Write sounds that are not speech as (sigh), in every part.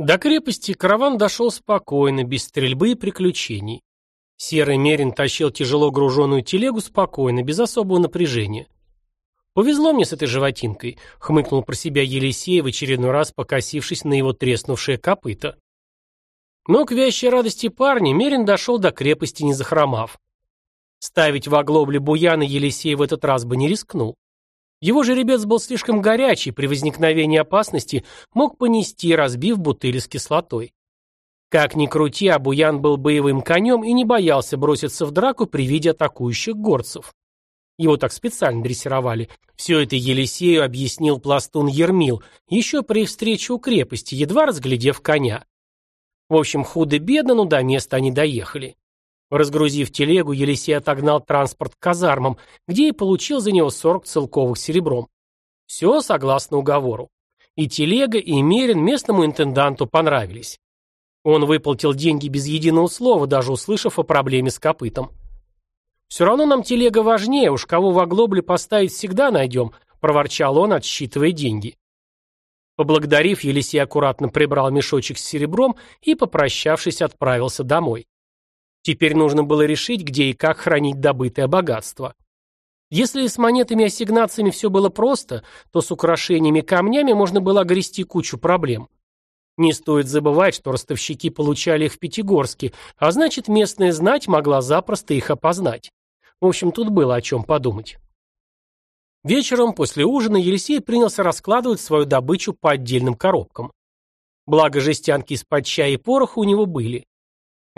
До крепости караван дошел спокойно, без стрельбы и приключений. Серый Мерин тащил тяжело груженную телегу спокойно, без особого напряжения. «Повезло мне с этой животинкой», — хмыкнул про себя Елисей, в очередной раз покосившись на его треснувшее копыто. Но к вящей радости парня Мерин дошел до крепости, не захромав. Ставить в оглобле буяна Елисей в этот раз бы не рискнул. Его жеребец был слишком горячий, при возникновении опасности мог понести, разбив бутыли с кислотой. Как ни крути, а Буян был боевым конем и не боялся броситься в драку при виде атакующих горцев. Его так специально дрессировали. Все это Елисею объяснил пластун Ермил, еще при встрече у крепости, едва разглядев коня. В общем, худо-бедно, но до места они доехали. Разгрузив телегу, Елисей отогнал транспорт к казармам, где и получил за него 40 целковых серебром. Все согласно уговору. И телега, и Мерин местному интенданту понравились. Он выплатил деньги без единого слова, даже услышав о проблеме с копытом. «Все равно нам телега важнее, уж кого в оглобле поставить всегда найдем», – проворчал он, отсчитывая деньги. Поблагодарив, Елисей аккуратно прибрал мешочек с серебром и, попрощавшись, отправился домой. Теперь нужно было решить, где и как хранить добытое богатство. Если с монетами и ассигнациями все было просто, то с украшениями и камнями можно было огрести кучу проблем. Не стоит забывать, что ростовщики получали их в Пятигорске, а значит местная знать могла запросто их опознать. В общем, тут было о чем подумать. Вечером после ужина Елисей принялся раскладывать свою добычу по отдельным коробкам. Благо жестянки из-под чая и пороха у него были.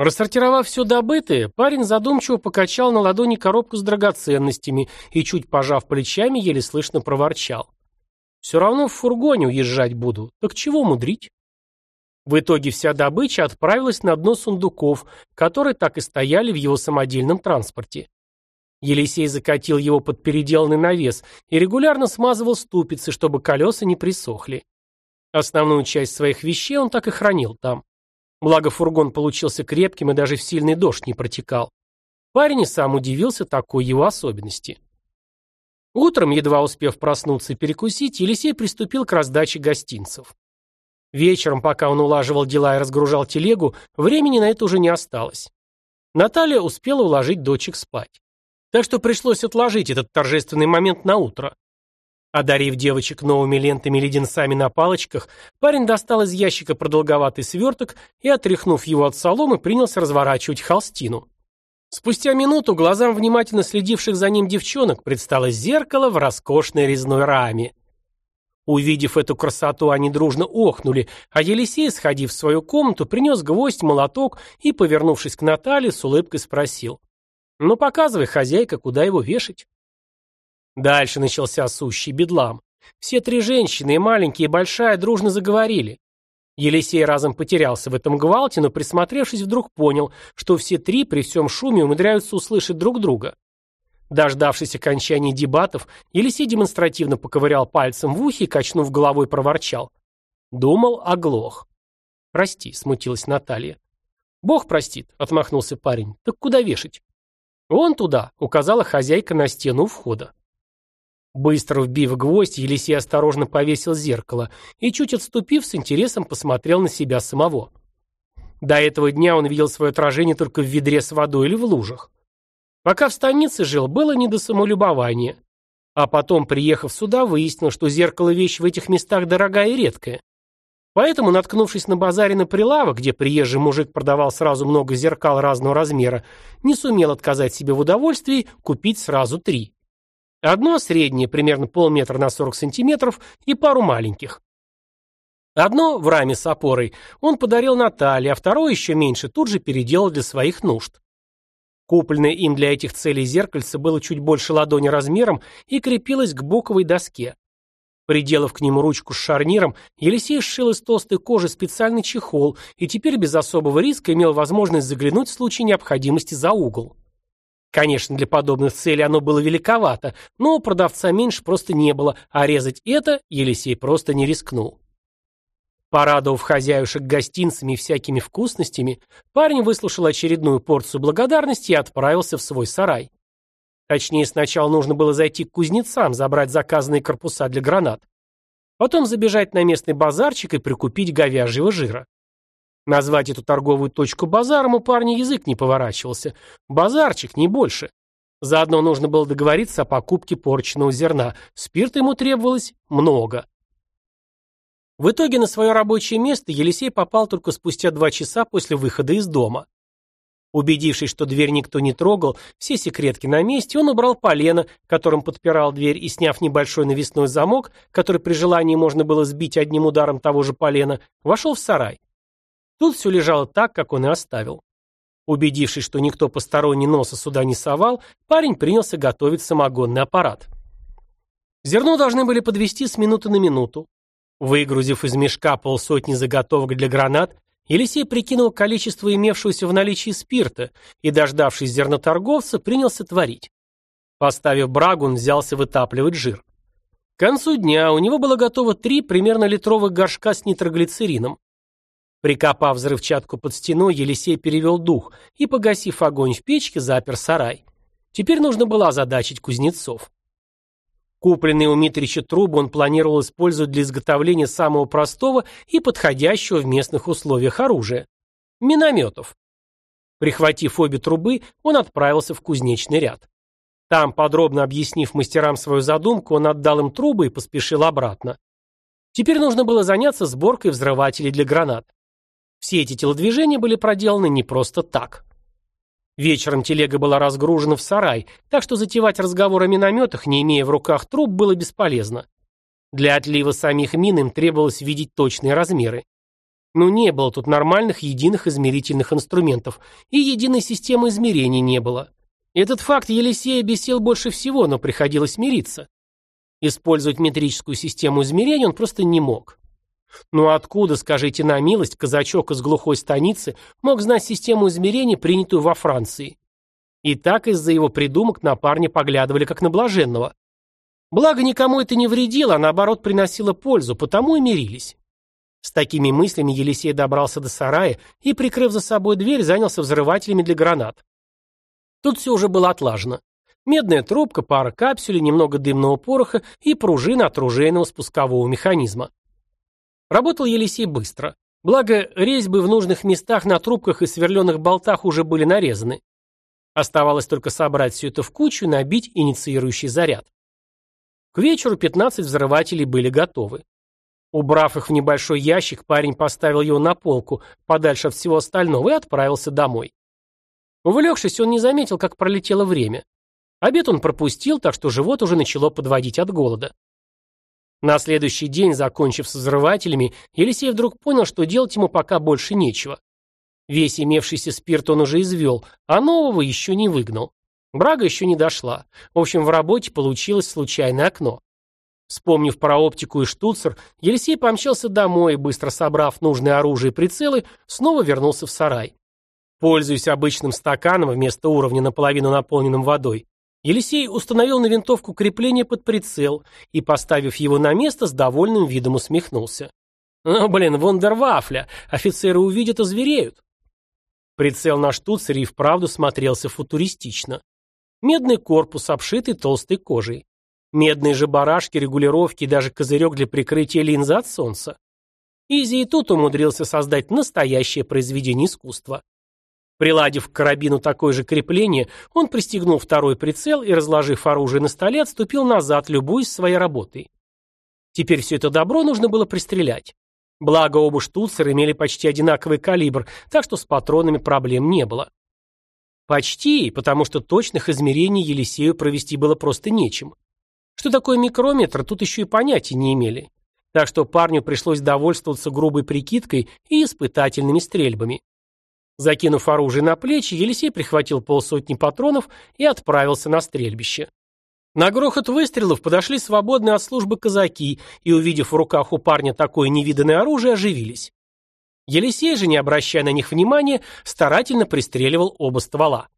Рассортировав все добытое, парень задумчиво покачал на ладони коробку с драгоценностями и, чуть пожав плечами, еле слышно проворчал. «Все равно в фургоне уезжать буду, так чего мудрить?» В итоге вся добыча отправилась на дно сундуков, которые так и стояли в его самодельном транспорте. Елисей закатил его под переделанный навес и регулярно смазывал ступицы, чтобы колеса не присохли. Основную часть своих вещей он так и хранил там. Благо фургон получился крепким и даже в сильный дождь не протекал. Парень и сам удивился такой его особенности. Утром, едва успев проснуться и перекусить, Елисей приступил к раздаче гостинцев. Вечером, пока он улаживал дела и разгружал телегу, времени на это уже не осталось. Наталья успела уложить дочек спать. Так что пришлось отложить этот торжественный момент на утро. Одарив девочек новыми лентами и леденцами на палочках, парень достал из ящика продолговатый сверток и, отряхнув его от соломы, принялся разворачивать холстину. Спустя минуту глазам внимательно следивших за ним девчонок предстало зеркало в роскошной резной раме. Увидев эту красоту, они дружно охнули, а Елисей, сходив в свою комнату, принес гвоздь, молоток и, повернувшись к Наталье, с улыбкой спросил. «Ну, показывай, хозяйка, куда его вешать?» Дальше начался сущий бедлам. Все три женщины, и маленькие, и большая, дружно заговорили. Елисей разом потерялся в этом гвалте, но, присмотревшись, вдруг понял, что все три при всем шуме умудряются услышать друг друга. Дождавшись окончания дебатов, Елисей демонстративно поковырял пальцем в ухе и, качнув головой, проворчал. Думал, оглох. «Прости», — смутилась Наталья. «Бог простит», — отмахнулся парень. «Так куда вешать?» «Вон туда», — указала хозяйка на стену у входа. Быстро вбив гвоздь, Елисей осторожно повесил зеркало и, чуть отступив, с интересом посмотрел на себя самого. До этого дня он видел свое отражение только в ведре с водой или в лужах. Пока в станице жил, было не до самолюбования. А потом, приехав сюда, выяснил, что зеркало вещь в этих местах дорогая и редкая. Поэтому, наткнувшись на базаре на прилавок, где приезжий мужик продавал сразу много зеркал разного размера, не сумел отказать себе в удовольствии купить сразу три. Одно среднее, примерно полметра на 40 сантиметров, и пару маленьких. Одно в раме с опорой он подарил Наталье, а второе еще меньше тут же переделал для своих нужд. Купленное им для этих целей зеркальце было чуть больше ладони размером и крепилось к боковой доске. Приделав к нему ручку с шарниром, Елисей сшил из толстой кожи специальный чехол и теперь без особого риска имел возможность заглянуть в случае необходимости за угол. Конечно, для подобных целей оно было великовато, но продавца меньше просто не было, а резать это Елисей просто не рискнул. Порадовав хозяюшек гостинцами и всякими вкусностями, парень выслушал очередную порцию благодарности и отправился в свой сарай. Точнее, сначала нужно было зайти к кузнецам, забрать заказанные корпуса для гранат. Потом забежать на местный базарчик и прикупить говяжьего жира. Назвать эту торговую точку базаром у парня язык не поворачивался. Базарчик, не больше. Заодно нужно было договориться о покупке порченного зерна. Спирта ему требовалось много. В итоге на свое рабочее место Елисей попал только спустя два часа после выхода из дома. Убедившись, что дверь никто не трогал, все секретки на месте, он убрал полено, которым подпирал дверь, и, сняв небольшой навесной замок, который при желании можно было сбить одним ударом того же полена, вошел в сарай. Тут все лежало так, как он и оставил. Убедившись, что никто посторонний носа сюда не совал, парень принялся готовить самогонный аппарат. Зерно должны были подвести с минуты на минуту. Выгрузив из мешка полсотни заготовок для гранат, Елисей прикинул количество имевшегося в наличии спирта и, дождавшись зерноторговца, принялся творить. Поставив брагу, он взялся вытапливать жир. К концу дня у него было готово три примерно литровых горшка с нитроглицерином. Прикопав взрывчатку под стеной, Елисей перевел дух и, погасив огонь в печке, запер сарай. Теперь нужно было озадачить кузнецов. Купленные у Митрича трубы он планировал использовать для изготовления самого простого и подходящего в местных условиях оружия – минометов. Прихватив обе трубы, он отправился в кузнечный ряд. Там, подробно объяснив мастерам свою задумку, он отдал им трубы и поспешил обратно. Теперь нужно было заняться сборкой взрывателей для гранат. Все эти телодвижения были проделаны не просто так. Вечером телега была разгружена в сарай, так что затевать разговор о минометах, не имея в руках труб, было бесполезно. Для отлива самих мин им требовалось видеть точные размеры. Но не было тут нормальных единых измерительных инструментов, и единой системы измерений не было. Этот факт Елисея бесил больше всего, но приходилось мириться. Использовать метрическую систему измерений он просто не мог. Ну откуда, скажите на милость, казачок из глухой станицы мог знать систему измерений, принятую во Франции? И так из-за его придумок на парня поглядывали как на блаженного. Благо никому это не вредило, а наоборот приносило пользу, потому и мирились. С такими мыслями Елисей добрался до сарая и, прикрыв за собой дверь, занялся взрывателями для гранат. Тут все уже было отлажено. Медная трубка, пара капсулей, немного дымного пороха и пружина от ружейного спускового механизма. Работал Елисей быстро. Благо, резьбы в нужных местах на трубках и сверленных болтах уже были нарезаны. Оставалось только собрать все это в кучу и набить инициирующий заряд. К вечеру 15 взрывателей были готовы. Убрав их в небольшой ящик, парень поставил его на полку, подальше от всего остального, и отправился домой. Увлекшись, он не заметил, как пролетело время. Обед он пропустил, так что живот уже начало подводить от голода. На следующий день, закончив с взрывателями, Елисей вдруг понял, что делать ему пока больше нечего. Весь имевшийся спирт он уже извел, а нового еще не выгнал. Брага еще не дошла. В общем, в работе получилось случайное окно. Вспомнив про оптику и штуцер, Елисей помчался домой быстро собрав нужное оружие и прицелы, снова вернулся в сарай. Пользуясь обычным стаканом вместо уровня наполовину наполненным водой, Елисей установил на винтовку крепление под прицел и, поставив его на место, с довольным видом усмехнулся. «Ну, блин, вундервафля! Офицеры увидят и звереют!» Прицел на штуцере и вправду смотрелся футуристично. Медный корпус, обшитый толстой кожей. Медные же барашки, регулировки и даже козырек для прикрытия линзы от солнца. Изи и тут умудрился создать настоящее произведение искусства. Приладив к карабину такое же крепление, он пристегнул второй прицел и, разложив оружие на столе, отступил назад, любуясь своей работой. Теперь все это добро нужно было пристрелять. Благо оба штуцера имели почти одинаковый калибр, так что с патронами проблем не было. Почти, потому что точных измерений Елисею провести было просто нечем. Что такое микрометр, тут еще и понятия не имели. Так что парню пришлось довольствоваться грубой прикидкой и испытательными стрельбами. Закинув оружие на плечи, Елисей прихватил полсотни патронов и отправился на стрельбище. На грохот выстрелов подошли свободные от службы казаки и, увидев в руках у парня такое невиданное оружие, оживились. Елисей же, не обращая на них внимания, старательно пристреливал оба ствола.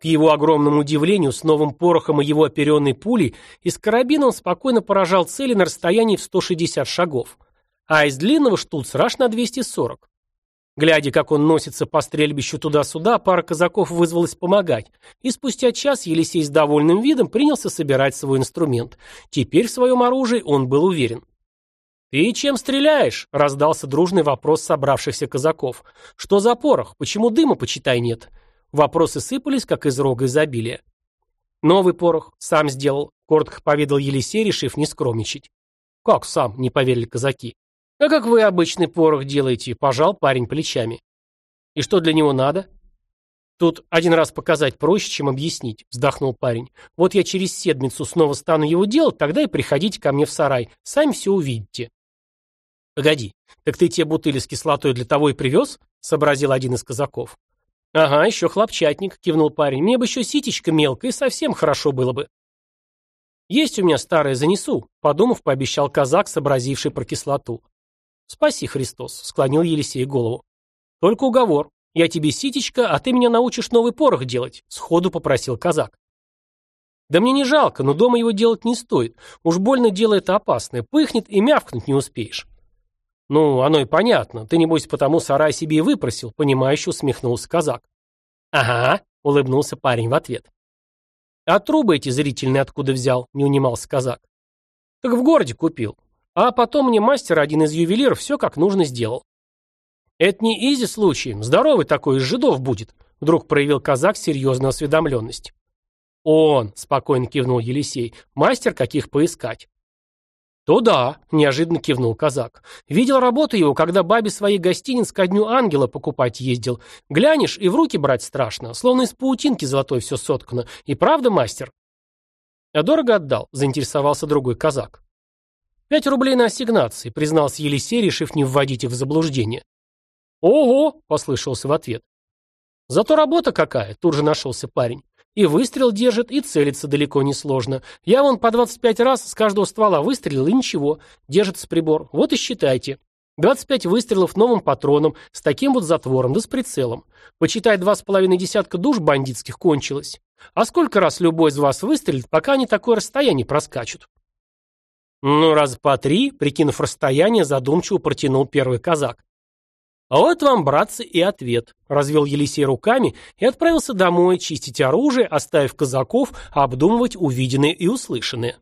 К его огромному удивлению, с новым порохом и его оперенной пулей, из карабина он спокойно поражал цели на расстоянии в 160 шагов, а из длинного штуцера аж на 240. Глядя, как он носится по стрельбищу туда-сюда, пара казаков вызвалась помогать, и спустя час Елисей с довольным видом принялся собирать свой инструмент. Теперь в своем оружии он был уверен. «Ты чем стреляешь?» — раздался дружный вопрос собравшихся казаков. «Что за порох? Почему дыма, почитай, нет?» Вопросы сыпались, как из рога изобилия. «Новый порох. Сам сделал», — коротко поведал Елисей, решив не скромничать. «Как сам?» — не поверили казаки. «А как вы обычный порох делаете?» — пожал парень плечами. «И что для него надо?» «Тут один раз показать проще, чем объяснить», — вздохнул парень. «Вот я через седмицу снова стану его делать, тогда и приходите ко мне в сарай. Сами все увидите». «Погоди, так ты те бутыли с кислотой для того и привез?» — сообразил один из казаков. «Ага, еще хлопчатник», — кивнул парень. «Мне бы еще ситечка мелкая, и совсем хорошо было бы». «Есть у меня старое, занесу», — подумав, пообещал казак, сообразивший про кислоту. «Спаси, Христос», — склонил Елисей голову. «Только уговор. Я тебе ситечка, а ты меня научишь новый порох делать», — сходу попросил казак. «Да мне не жалко, но дома его делать не стоит. Уж больно дело это опасное. Пыхнет и мявкнуть не успеешь». «Ну, оно и понятно. Ты, небось, потому сарай себе и выпросил», — понимающе усмехнулся казак. «Ага», — улыбнулся парень в ответ. «А трубы эти зрительные откуда взял?» — не унимался казак. «Так в городе купил. А потом мне мастер, один из ювелиров, все как нужно сделал. Это не изи случай, здоровый такой из жидов будет, вдруг проявил казак серьезную осведомленность. Он, спокойно кивнул Елисей, мастер каких поискать. «То да», — неожиданно кивнул казак. «Видел работу его, когда бабе своей гостиниц ко дню ангела покупать ездил. Глянешь, и в руки брать страшно, словно из паутинки золотой все соткано. И правда, мастер?» «А дорого отдал?» — заинтересовался другой казак. «Пять рублей на ассигнации», — признался Елисей, решив не вводить их в заблуждение. «Ого!» — послышался в ответ. «Зато работа какая!» — тут же нашелся парень. «И выстрел держит, и целится далеко не сложно. Я вон по 25 раз с каждого ствола выстрелил, и ничего. Держится прибор. Вот и считайте. 25 выстрелов новым патроном, с таким вот затвором, да с прицелом. Почитай, два с половиной десятка душ бандитских кончилось. А сколько раз любой из вас выстрелит, пока они такое расстояние проскачут?» Ну, раз по три, прикинув расстояние, задумчиво протянул первый казак. А вот вам, братцы, и ответ. Развел Елисей руками и отправился домой чистить оружие, оставив казаков обдумывать увиденное и услышанное.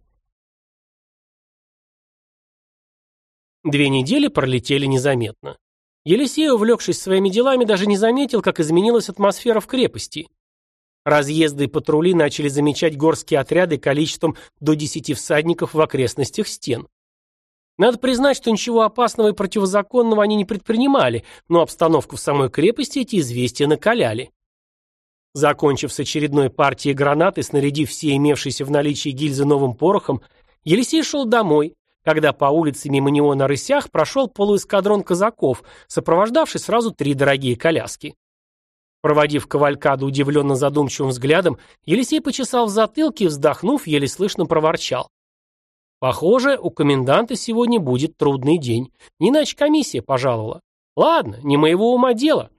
Две недели пролетели незаметно. Елисей, увлекшись своими делами, даже не заметил, как изменилась атмосфера в крепости. Разъезды и патрули начали замечать горские отряды количеством до десяти всадников в окрестностях стен. Надо признать, что ничего опасного и противозаконного они не предпринимали, но обстановку в самой крепости эти известия накаляли. Закончив с очередной партией гранат и снарядив все имевшиеся в наличии гильзы новым порохом, Елисей шел домой, когда по улице мимо него на рысях прошел полуэскадрон казаков, сопровождавший сразу три дорогие коляски. Проводив кавалькаду удивленно задумчивым взглядом, Елисей почесал в затылке и, вздохнув, еле слышно проворчал. «Похоже, у коменданта сегодня будет трудный день. Не иначе комиссия пожаловала. Ладно, не моего ума дело».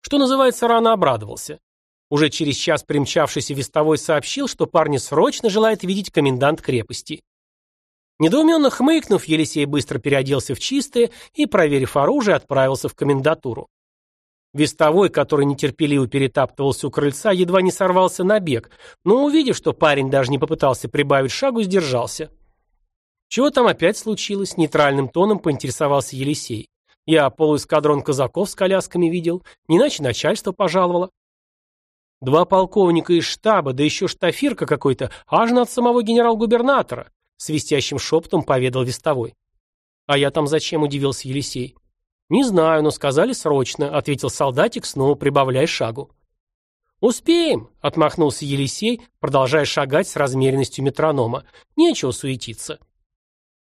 Что называется, рано обрадовался. Уже через час примчавшийся вестовой сообщил, что парня срочно желает видеть комендант крепости. Недоуменно хмыкнув, Елисей быстро переоделся в чистое и, проверив оружие, отправился в комендатуру. Вестовой, который нетерпеливо перетаптывался у крыльца, едва не сорвался на бег, но, увидев, что парень даже не попытался прибавить шагу, сдержался. «Чего там опять случилось?» – нейтральным тоном поинтересовался Елисей. «Я полуэскадрон казаков с колясками видел, не иначе начальство пожаловало». «Два полковника из штаба, да еще штафирка какой-то, аж над самого генерал-губернатора», – свистящим шепотом поведал Вестовой. «А я там зачем?» – удивился Елисей. «Не знаю, но сказали срочно», — ответил солдатик, снова прибавляя шагу. «Успеем», — отмахнулся Елисей, продолжая шагать с размеренностью метронома. «Нечего суетиться».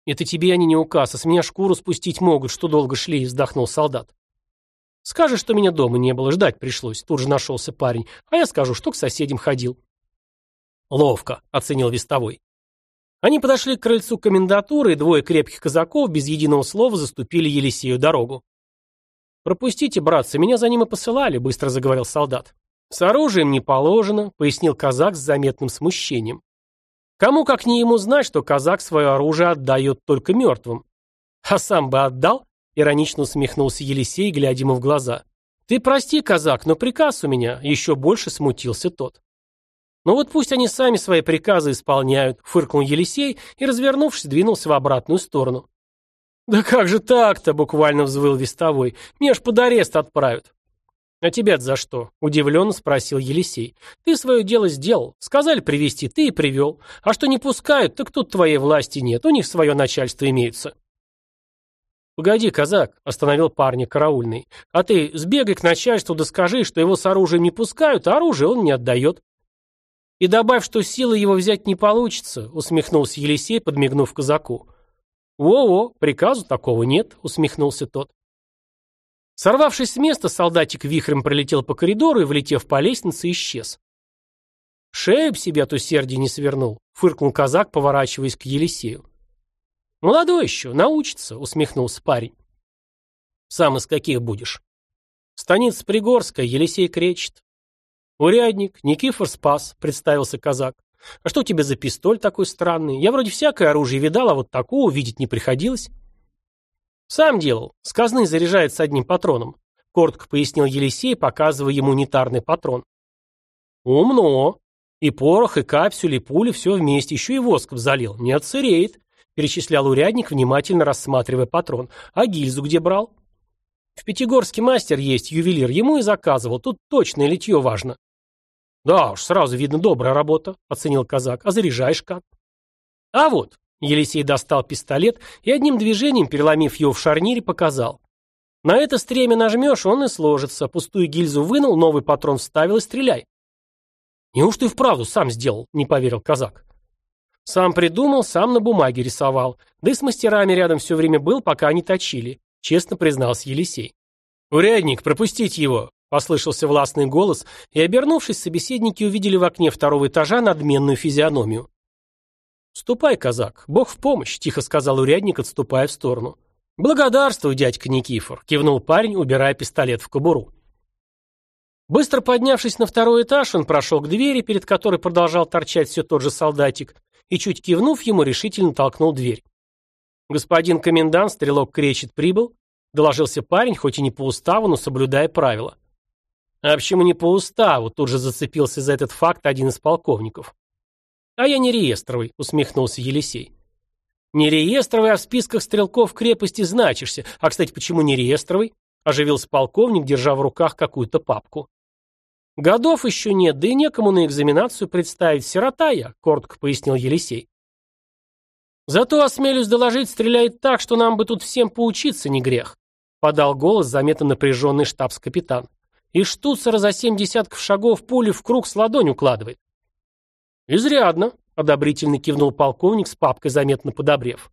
«Это тебе они не указ, а с меня шкуру спустить могут, что долго шли», — вздохнул солдат. «Скажешь, что меня дома не было, ждать пришлось», — тут же нашелся парень. «А я скажу, что к соседям ходил». «Ловко», — оценил вестовой. Они подошли к крыльцу комендатуры, и двое крепких казаков без единого слова заступили Елисею дорогу. «Пропустите, братцы, меня за ним и посылали», — быстро заговорил солдат. «С оружием не положено», — пояснил казак с заметным смущением. «Кому, как не ему, знать, что казак свое оружие отдает только мертвым?» «А сам бы отдал?» — иронично усмехнулся Елисей, глядя ему в глаза. «Ты прости, казак, но приказ у меня», — еще больше смутился тот. «Ну вот пусть они сами свои приказы исполняют», — фыркнул Елисей и, развернувшись, двинулся в обратную сторону. «Да как же так-то?» — буквально взвыл вестовой. «Меня ж под арест отправят». «А тебя за что?» — удивленно спросил Елисей. «Ты свое дело сделал. Сказали привести, ты и привел. А что не пускают, так тут твоей власти нет. У них свое начальство имеется». «Погоди, казак», — остановил парня караульный. «А ты сбегай к начальству да скажи, что его с оружием не пускают, а оружие он не отдает». «И добавь, что силы его взять не получится», — усмехнулся Елисей, подмигнув казаку. «Во-во, приказу такого нет», — усмехнулся тот. Сорвавшись с места, солдатик вихрем пролетел по коридору и, влетев по лестнице, исчез. «Шею б себе от усердия не свернул», — фыркнул казак, поворачиваясь к Елисею. «Молодой еще, научится», — усмехнулся парень. «Сам из каких будешь?» «Станица Пригорская, Елисей кречет». «Урядник, Никифор Спас», — представился казак. «А что у тебя за пистоль такой странный? Я вроде всякое оружие видал, а вот такого видеть не приходилось». «Сам делал. С казны заряжается одним патроном», — коротко пояснил Елисей, показывая ему унитарный патрон. «Умно. И порох, и капсюль, и пули все вместе, еще и воском залил. Не отсыреет», — перечислял урядник, внимательно рассматривая патрон. «А гильзу где брал?» «В Пятигорске мастер есть, ювелир. Ему и заказывал. Тут точное литье важно». «Да уж, сразу видно добрая работа», — оценил казак. «А заряжаешь как?» «А вот, Елисей достал пистолет и одним движением, переломив его в шарнире, показал. На это стремя нажмешь, он и сложится. Пустую гильзу вынул, новый патрон вставил и стреляй. Неужто и вправду сам сделал, не поверил казак. Сам придумал, сам на бумаге рисовал. Да и с мастерами рядом все время был, пока они точили. Честно признался Елисей. «Урядник, пропустить его!» Послышался властный голос, и, обернувшись, собеседники увидели в окне второго этажа надменную физиономию. «Ступай, казак, Бог в помощь», — тихо сказал урядник, отступая в сторону. «Благодарствуй, дядька Никифор», — кивнул парень, убирая пистолет в кобуру. Быстро поднявшись на второй этаж, он прошел к двери, перед которой продолжал торчать все тот же солдатик, и, чуть кивнув ему, решительно толкнул дверь. «Господин комендант, стрелок кречет, прибыл?» — доложился парень, хоть и не по уставу, но соблюдая правила. «А почему не по уставу?» — тут же зацепился за этот факт один из полковников. «А я не реестровый», — усмехнулся Елисей. «Не реестровый, а в списках стрелков крепости значишься. А, кстати, почему не реестровый?» — оживился полковник, держа в руках какую-то папку. «Годов еще нет, да и некому на экзаменацию представить. Сирота я», — коротко пояснил Елисей. «Зато, осмелюсь доложить, стреляет так, что нам бы тут всем поучиться не грех», — подал голос заметно напряженный штабс-капитан. «И штуцера за семь десятков шагов пули в круг с ладонь укладывает. «Изрядно», — одобрительно кивнул полковник с папкой, заметно подобрев.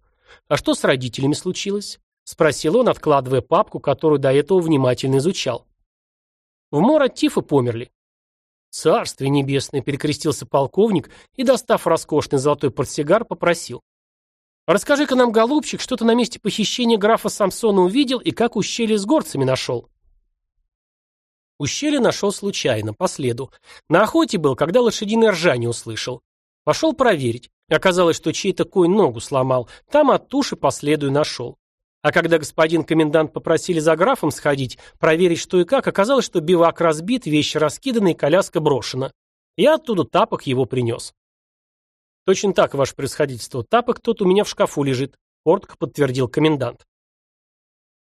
«А что с родителями случилось?» — спросил он, откладывая папку, которую до этого внимательно изучал. «В мор от тифа померли». «Царствие небесное!» — перекрестился полковник и, достав роскошный золотой портсигар, попросил. «Расскажи-ка нам, голубчик, что ты на месте похищения графа Самсона увидел и как ущелье с горцами нашел?» Ущелье нашел случайно, по следу. На охоте был, когда лошадиное ржание услышал. Пошел проверить. Оказалось, что чей-то конь ногу сломал. Там от туши по следу и нашел. А когда господин комендант попросили за графом сходить, проверить что и как, оказалось, что бивак разбит, вещи раскиданы и коляска брошена. Я оттуда тапок его принес. Точно так, ваше происходительство. Тапок тот у меня в шкафу лежит, коротко подтвердил комендант.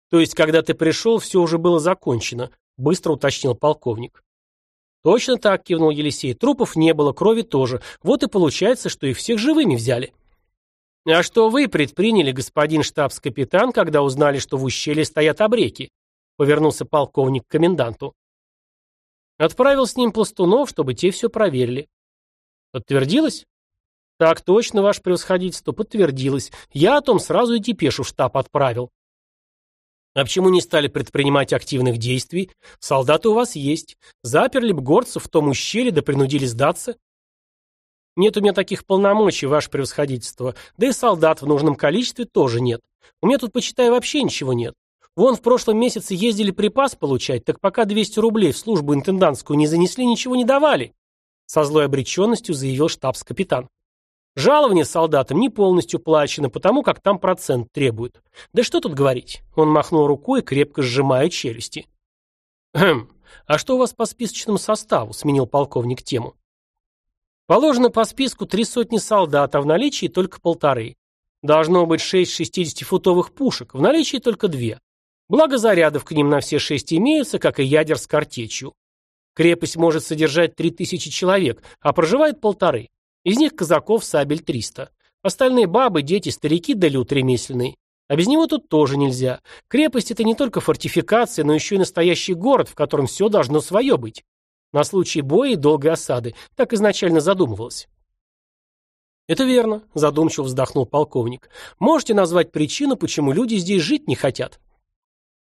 То есть, когда ты пришел, все уже было закончено. Быстро уточнил полковник. Точно так, кивнул Елисей. Трупов не было, крови тоже. Вот и получается, что их всех живыми взяли. А что вы предприняли, господин штабс-капитан, когда узнали, что в ущелье стоят обреки? Повернулся полковник к коменданту. Отправил с ним пластунов, чтобы те все проверили. Подтвердилось? Так точно, ваше превосходительство, подтвердилось. Я о том сразу и депешу в штаб отправил. А почему не стали предпринимать активных действий? Солдаты у вас есть. Заперли б горцев в том ущелье, да принудили сдаться? Нет у меня таких полномочий, ваше превосходительство. Да и солдат в нужном количестве тоже нет. У меня тут, почитай, вообще ничего нет. Вон в прошлом месяце ездили припас получать, так пока 200 рублей в службу интендантскую не занесли, ничего не давали. Со злой обреченностью заявил штабс-капитан. Жалование солдатам не полностью плачено, потому как там процент требуют. Да что тут говорить? Он махнул рукой, крепко сжимая челюсти. Хм, а что у вас по списочному составу? Сменил полковник тему. Положено по списку три сотни солдат, а в наличии только полторы. Должно быть шесть 60-футовых пушек, в наличии только две. Благо зарядов к ним на все шесть имеются, как и ядер с картечью. Крепость может содержать три тысячи человек, а проживает полторы. Из них казаков сабель триста. Остальные бабы, дети, старики да люд ремесленный. А без него тут тоже нельзя. Крепость это не только фортификация, но еще и настоящий город, в котором все должно свое быть. На случай боя и долгой осады. Так изначально задумывалось. «Это верно», – задумчиво вздохнул полковник. «Можете назвать причину, почему люди здесь жить не хотят?»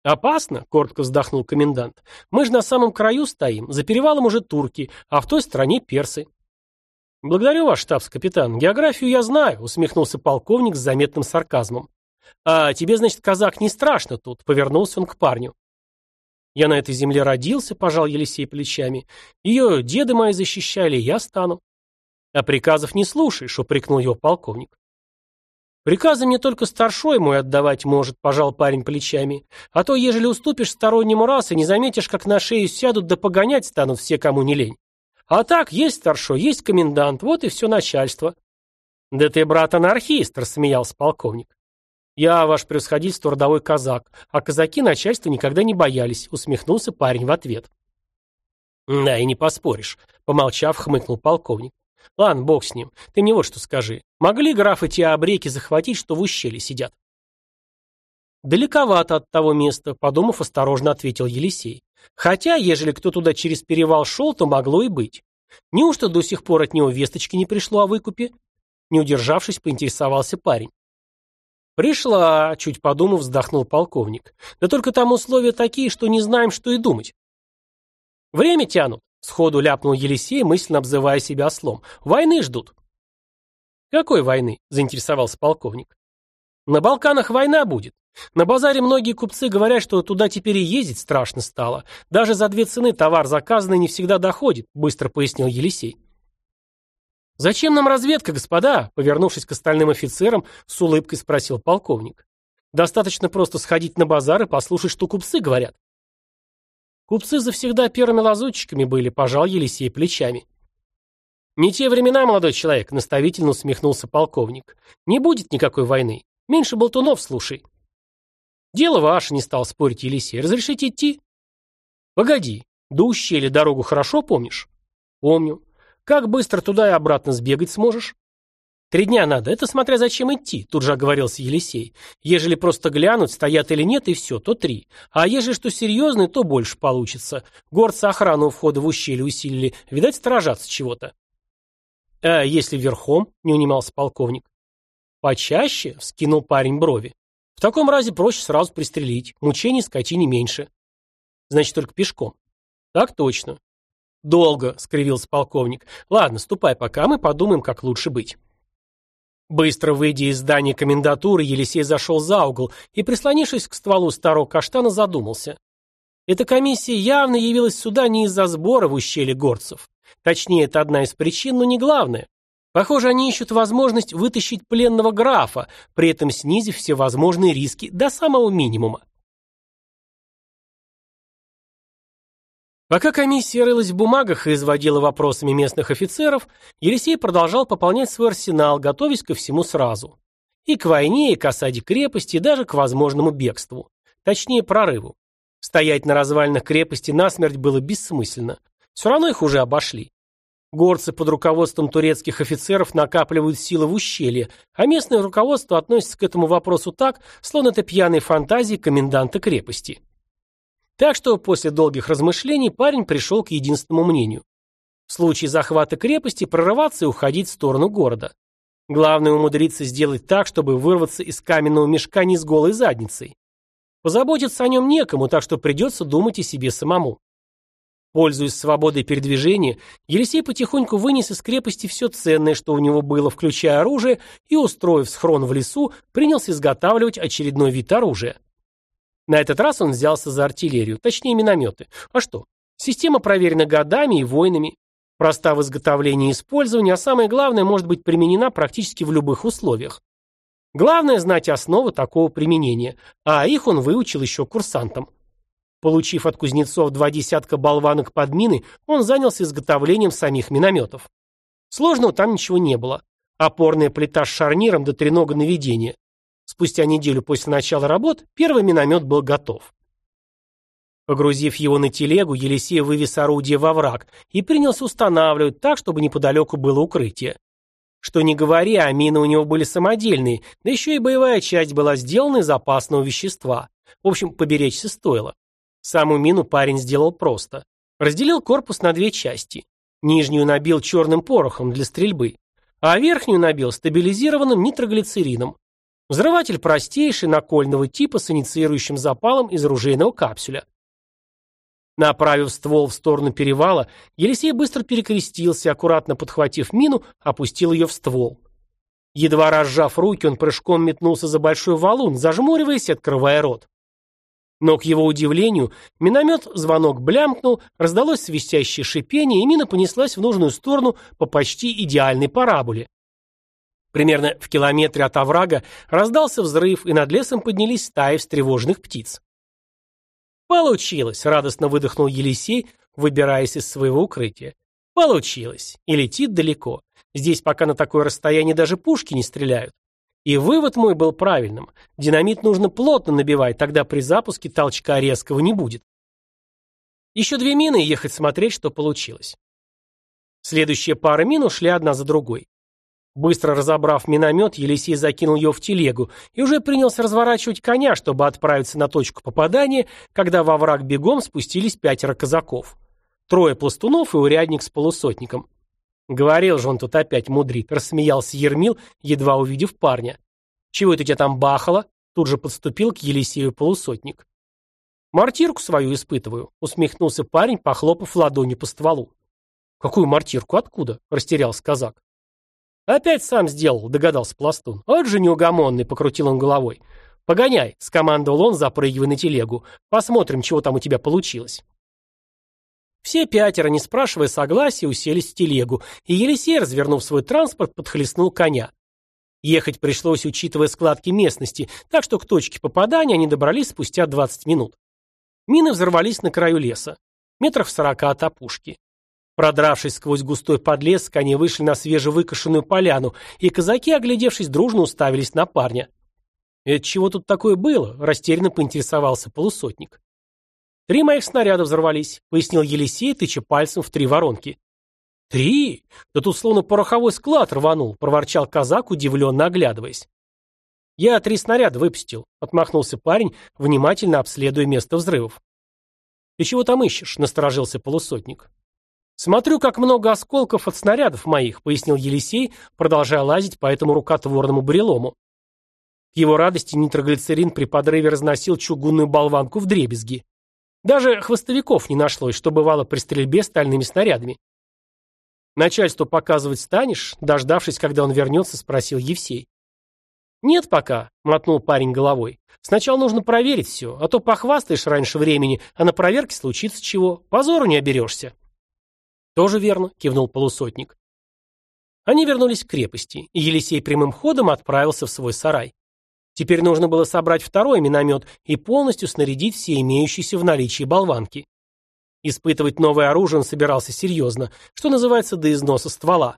«Опасно», – коротко вздохнул комендант. «Мы же на самом краю стоим. За перевалом уже турки, а в той стороне персы». «Благодарю ваш штабс-капитан. Географию я знаю», — усмехнулся полковник с заметным сарказмом. «А тебе, значит, казак, не страшно тут?» — повернулся он к парню. «Я на этой земле родился», — пожал Елисей плечами. «Ее деды мои защищали, я стану». «А приказов не слушаешь», — упрекнул его полковник. «Приказы мне только старшой мой отдавать может», — пожал парень плечами. «А то, ежели уступишь стороннему раз и не заметишь, как на шею сядут да погонять станут все, кому не лень. А так, есть старшой, есть комендант, вот и все начальство. Да ты, брат, анархист, рассмеялся полковник. Я, ваш превосходительство, родовой казак, а казаки начальства никогда не боялись, усмехнулся парень в ответ. Да, и не поспоришь, помолчав, хмыкнул полковник. Ладно, бог с ним. Ты мне вот что скажи. Могли графы те обреки захватить, что в ущелье сидят? Далековато от того места, подумав, осторожно ответил Елисей. Хотя, ежели кто туда через перевал шел, то могло и быть. Неужто до сих пор от него весточки не пришло о выкупе? Не удержавшись, поинтересовался парень. «Пришла», — чуть подумав, вздохнул полковник. «Да только там условия такие, что не знаем, что и думать». «Время тянут», — сходу ляпнул Елисей, мысленно обзывая себя ослом. «Войны ждут». «Какой войны?» — заинтересовался полковник. «На Балканах война будет. На базаре многие купцы говорят, что туда теперь и ездить страшно стало. Даже за две цены товар заказанный не всегда доходит, быстро пояснил Елисей. «Зачем нам разведка, господа?» Повернувшись к остальным офицерам, с улыбкой спросил полковник. «Достаточно просто сходить на базар и послушать, что купцы говорят». Купцы завсегда первыми лазутчиками были, пожал Елисей плечами. «Не те времена, молодой человек», — наставительно усмехнулся полковник. «Не будет никакой войны. Меньше болтунов слушай». «Дело ваше», — не стал спорить Елисей. «Разрешите идти?» «Погоди, до ущелья дорогу хорошо помнишь?» «Помню. Как быстро туда и обратно сбегать сможешь?» «Три дня надо, это смотря зачем идти», — тут же оговорился Елисей. «Ежели просто глянуть, стоят или нет, и все, то три. А ежели что серьезное, то больше получится. Горцы охрану входа в ущелье усилили, видать, сторожатся чего-то». «А если верхом?» — не унимался полковник. «Почаще?» — вскинул парень брови. В таком разе проще сразу пристрелить. Мучений скотине меньше. Значит, только пешком. Так точно. Долго, скривился полковник. Ладно, ступай пока, мы подумаем, как лучше быть. Быстро выйдя из здания комендатуры, Елисей зашел за угол и, прислонившись к стволу старого каштана, задумался. Эта комиссия явно явилась сюда не из-за сбора в ущелье горцев. Точнее, это одна из причин, но не главная. Похоже, они ищут возможность вытащить пленного графа, при этом снизив все возможные риски до самого минимума. Пока комиссия рылась в бумагах и изводила вопросами местных офицеров, Елисей продолжал пополнять свой арсенал, готовясь ко всему сразу. И к войне, и к осаде крепости, и даже к возможному бегству. Точнее, прорыву. Стоять на развалинах крепости насмерть было бессмысленно. Все равно их уже обошли. Горцы под руководством турецких офицеров накапливают силы в ущелье, а местное руководство относится к этому вопросу так, словно это пьяные фантазии коменданта крепости. Так что после долгих размышлений парень пришел к единственному мнению. В случае захвата крепости прорываться и уходить в сторону города. Главное умудриться сделать так, чтобы вырваться из каменного мешка не с голой задницей. Позаботиться о нем некому, так что придется думать о себе самому. Пользуясь свободой передвижения, Елисей потихоньку вынес из крепости все ценное, что у него было, включая оружие, и, устроив схрон в лесу, принялся изготавливать очередной вид оружия. На этот раз он взялся за артиллерию, точнее минометы. А что? Система проверена годами и войнами. Проста в изготовлении и использовании, а самое главное, может быть применена практически в любых условиях. Главное знать основы такого применения, а их он выучил еще курсантам. Получив от кузнецов два десятка болванок под мины, он занялся изготовлением самих минометов. Сложного там ничего не было. Опорная плита с шарниром до тренога наведения. Спустя неделю после начала работ первый миномет был готов. Погрузив его на телегу, Елисей вывез орудие во враг и принялся устанавливать так, чтобы неподалеку было укрытие. Что не говори, а мины у него были самодельные, да еще и боевая часть была сделана из опасного вещества. В общем, поберечься стоило. Саму мину парень сделал просто. Разделил корпус на две части. Нижнюю набил черным порохом для стрельбы, а верхнюю набил стабилизированным нитроглицерином. Взрыватель простейший, накольного типа с инициирующим запалом из ружейного капсюля. Направив ствол в сторону перевала, Елисей быстро перекрестился, аккуратно подхватив мину, опустил ее в ствол. Едва разжав руки, он прыжком метнулся за большой валун, зажмуриваясь и открывая рот. Но, к его удивлению, миномет звонок блямкнул, раздалось свистящее шипение, и мина понеслась в нужную сторону по почти идеальной параболе. Примерно в километре от оврага раздался взрыв, и над лесом поднялись стаи встревоженных птиц. «Получилось!» — радостно выдохнул Елисей, выбираясь из своего укрытия. «Получилось! И летит далеко. Здесь пока на такое расстояние даже пушки не стреляют. И вывод мой был правильным. Динамит нужно плотно набивать, тогда при запуске толчка резкого не будет. Еще две мины и ехать смотреть, что получилось. Следующие пары мин ушли одна за другой. Быстро разобрав миномет, Елисей закинул его в телегу и уже принялся разворачивать коня, чтобы отправиться на точку попадания, когда во враг бегом спустились пятеро казаков. Трое пластунов и урядник с полусотником. Говорил же он тут опять мудрит, рассмеялся Ермил, едва увидев парня. «Чего это тебя там бахало?» Тут же подступил к Елисею полусотник. «Мартирку свою испытываю», — усмехнулся парень, похлопав ладонью по стволу. «Какую мартирку? Откуда?» — растерялся казак. «Опять сам сделал», — догадался пластун. «Вот же неугомонный», — покрутил он головой. «Погоняй», — скомандовал он, запрыгивая на телегу. «Посмотрим, чего там у тебя получилось». Все пятеро, не спрашивая согласия, уселись в телегу, и Елисей, развернув свой транспорт, подхлестнул коня. Ехать пришлось, учитывая складки местности, так что к точке попадания они добрались спустя 20 минут. Мины взорвались на краю леса, метров сорока от опушки. Продравшись сквозь густой подлесок, они вышли на свежевыкошенную поляну, и казаки, оглядевшись, дружно уставились на парня. «Это чего тут такое было?» – растерянно поинтересовался полусотник. «Три моих снаряда взорвались», — пояснил Елисей, тыча пальцем в три воронки. «Три? Да тут словно пороховой склад рванул», — проворчал казак, удивленно оглядываясь. «Я три снаряда выпустил», — отмахнулся парень, внимательно обследуя место взрывов. «Ты чего там ищешь?» — насторожился полусотник. «Смотрю, как много осколков от снарядов моих», — пояснил Елисей, продолжая лазить по этому рукотворному брелому. К его радости нитроглицерин при подрыве разносил чугунную болванку в дребезги. Даже хвостовиков не нашлось, что бывало при стрельбе стальными снарядами. «Начальству показывать станешь?» Дождавшись, когда он вернется, спросил Евсей. «Нет пока», — мотнул парень головой. «Сначала нужно проверить все, а то похвастаешь раньше времени, а на проверке случится чего. Позору не оберешься». «Тоже верно», — кивнул полусотник. Они вернулись к крепости, и Елисей прямым ходом отправился в свой сарай. Теперь нужно было собрать второй миномет и полностью снарядить все имеющиеся в наличии болванки. Испытывать новое оружие он собирался серьезно, что называется до износа ствола.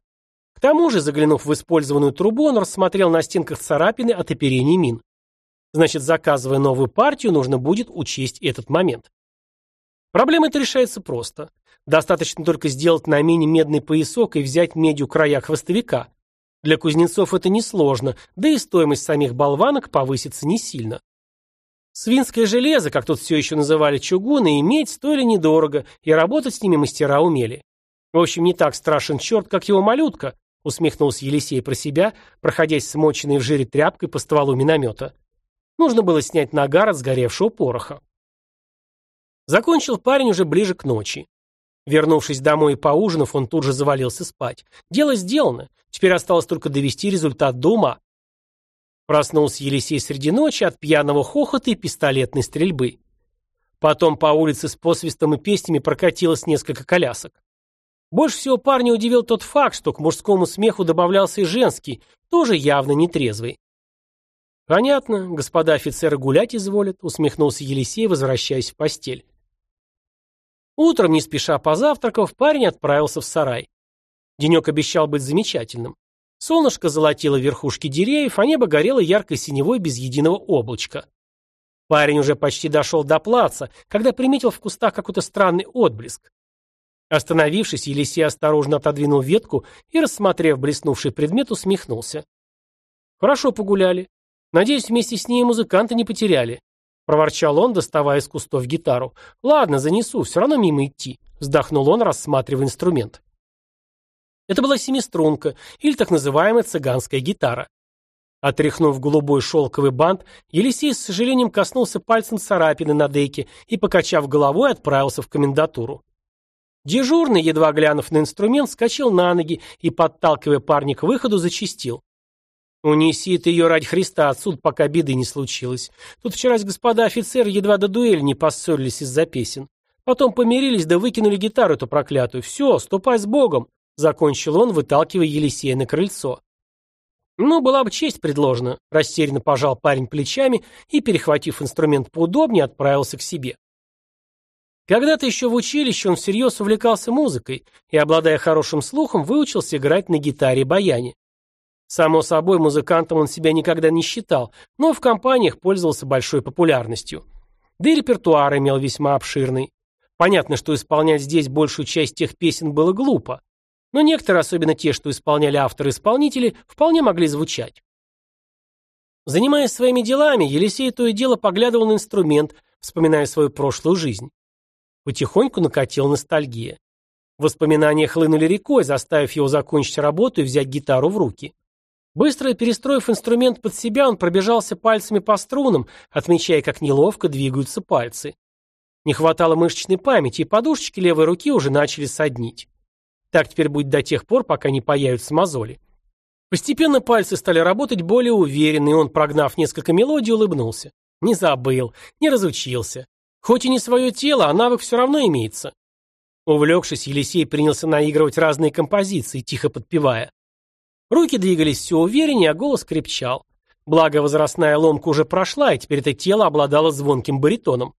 К тому же, заглянув в использованную трубу, он рассмотрел на стенках царапины от оперения мин. Значит, заказывая новую партию, нужно будет учесть этот момент. Проблема эта решается просто. Достаточно только сделать на мине медный поясок и взять медью края хвостовика, для кузнецов это несложно, да и стоимость самих болванок повысится не сильно. Свинское железо, как тут все еще называли чугуны, иметь стоили недорого, и работать с ними мастера умели. В общем, не так страшен черт, как его малютка, усмехнулся Елисей про себя, проходясь смоченной в жире тряпкой по стволу миномета. Нужно было снять нагар от сгоревшего пороха. Закончил парень уже ближе к ночи. Вернувшись домой и поужинав, он тут же завалился спать. Дело сделано. Теперь осталось только довести результат до ума. Проснулся Елисей среди ночи от пьяного хохота и пистолетной стрельбы. Потом по улице с посвистом и песнями прокатилось несколько колясок. Больше всего парня удивил тот факт, что к мужскому смеху добавлялся и женский, тоже явно нетрезвый. «Понятно, господа офицеры гулять изволят», — усмехнулся Елисей, возвращаясь в постель. Утром, не спеша позавтракав, парень отправился в сарай. Денек обещал быть замечательным. Солнышко золотило верхушки деревьев, а небо горело яркой синевой без единого облачка. Парень уже почти дошел до плаца, когда приметил в кустах какой-то странный отблеск. Остановившись, Елисей осторожно отодвинул ветку и, рассмотрев блеснувший предмет, усмехнулся. «Хорошо погуляли. Надеюсь, вместе с ней музыканта не потеряли», — проворчал он, доставая из кустов гитару. «Ладно, занесу, все равно мимо идти», — вздохнул он, рассматривая инструмент. Это была семиструнка, или так называемая цыганская гитара. Отряхнув голубой шелковый бант, Елисей с сожалением коснулся пальцем царапины на деке и, покачав головой, отправился в комендатуру. Дежурный, едва глянув на инструмент, скачал на ноги и, подталкивая парня к выходу, зачистил. «Унеси ты ее ради Христа отсюда, пока беды не случилось. Тут вчера господа офицеры едва до дуэли не поссорились из-за песен. Потом помирились да выкинули гитару эту проклятую. Все, ступай с Богом!» — закончил он, выталкивая Елисея на крыльцо. «Ну, была бы честь предложена», — растерянно пожал парень плечами и, перехватив инструмент поудобнее, отправился к себе. Когда-то еще в училище он всерьез увлекался музыкой и, обладая хорошим слухом, выучился играть на гитаре баяне. Само собой, музыкантом он себя никогда не считал, но в компаниях пользовался большой популярностью. Да и репертуар имел весьма обширный. Понятно, что исполнять здесь большую часть тех песен было глупо, но некоторые, особенно те, что исполняли авторы-исполнители, вполне могли звучать. Занимаясь своими делами, Елисей то и дело поглядывал на инструмент, вспоминая свою прошлую жизнь. Потихоньку накатила ностальгия. Воспоминания хлынули рекой, заставив его закончить работу и взять гитару в руки. Быстро перестроив инструмент под себя, он пробежался пальцами по струнам, отмечая, как неловко двигаются пальцы. Не хватало мышечной памяти, и подушечки левой руки уже начали соднить. Так теперь будет до тех пор, пока не появятся мозоли. Постепенно пальцы стали работать более уверенно, и он, прогнав несколько мелодий, улыбнулся. Не забыл, не разучился. Хоть и не свое тело, а навык все равно имеется. Увлекшись, Елисей принялся наигрывать разные композиции, тихо подпевая. Руки двигались все увереннее, а голос крепчал. Благо, возрастная ломка уже прошла, и теперь это тело обладало звонким баритоном.